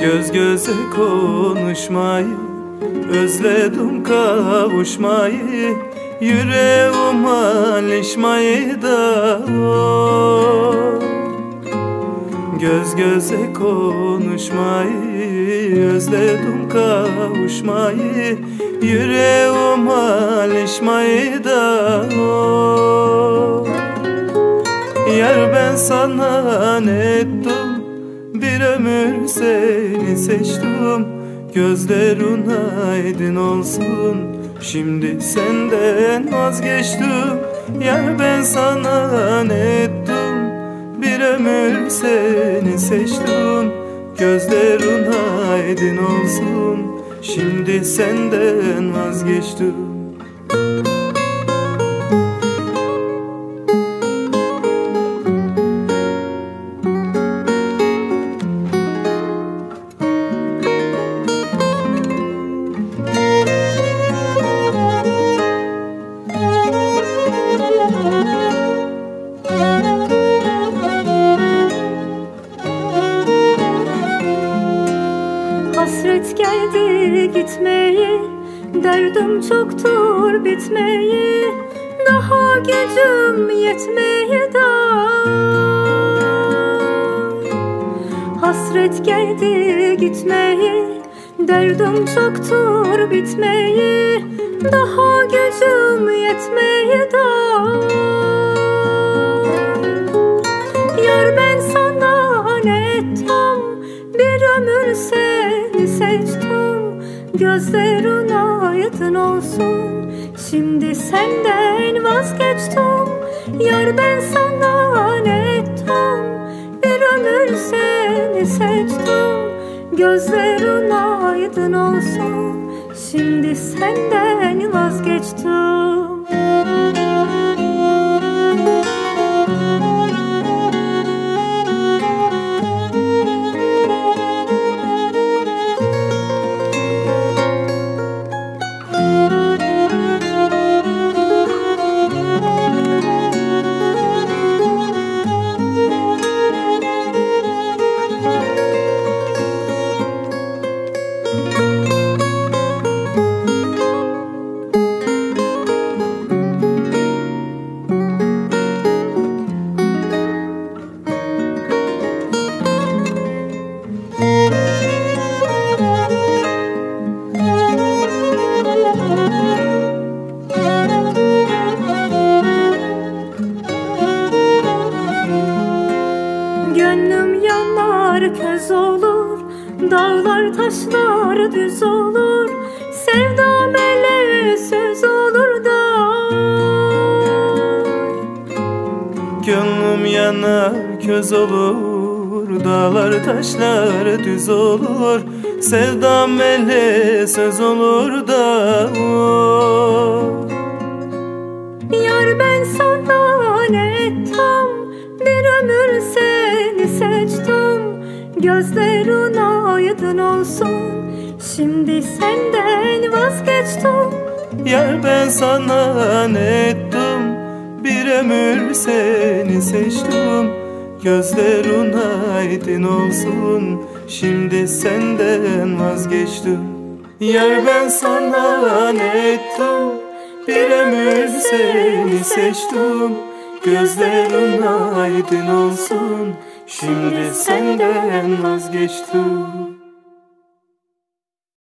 Göz göze konuşmayı Özledim kavuşmayı Yüreğim alışmayı da oh. Göz göze konuşmayı Özledim kavuşmayı. Yüreğim alışmayı da oh. Yar ben sana ne ettim? Bir ömür seni seçtim. Gözlerin aydın olsun. Şimdi senden vazgeçtim. Yar ben sana ne ettim Bir ömür seni seçtim. Gözlerin aydın olsun. Şimdi senden vazgeçtim Hasret geldi gitmeyi Derdim çoktur bitmeyi Daha gücüm yetmeye da. Hasret geldi gitmeyi Derdim çoktur bitmeyi Daha gücüm yetmeye da aydın olsun. Şimdi senden vazgeçtim. Yar ben sana ne ettim Bir ömür seni seçtim. Gözlerin aydın olsun. Şimdi senden vazgeçtim köz olur Dağlar taşlar düz olur Sevdam ele söz olur da Gönlüm yanar köz olur Dağlar taşlar düz olur Sevdam ele söz olur da oh. Gözlerin aydın olsun. Şimdi senden vazgeçtim. Yar ben sana ne Bir ömür seni seçtim. Gözlerin aydın olsun. Şimdi senden vazgeçtim. Yar ben sana ne Bir ömür seni seçtim. Gözlerin aydın olsun Şimdi senden vazgeçtim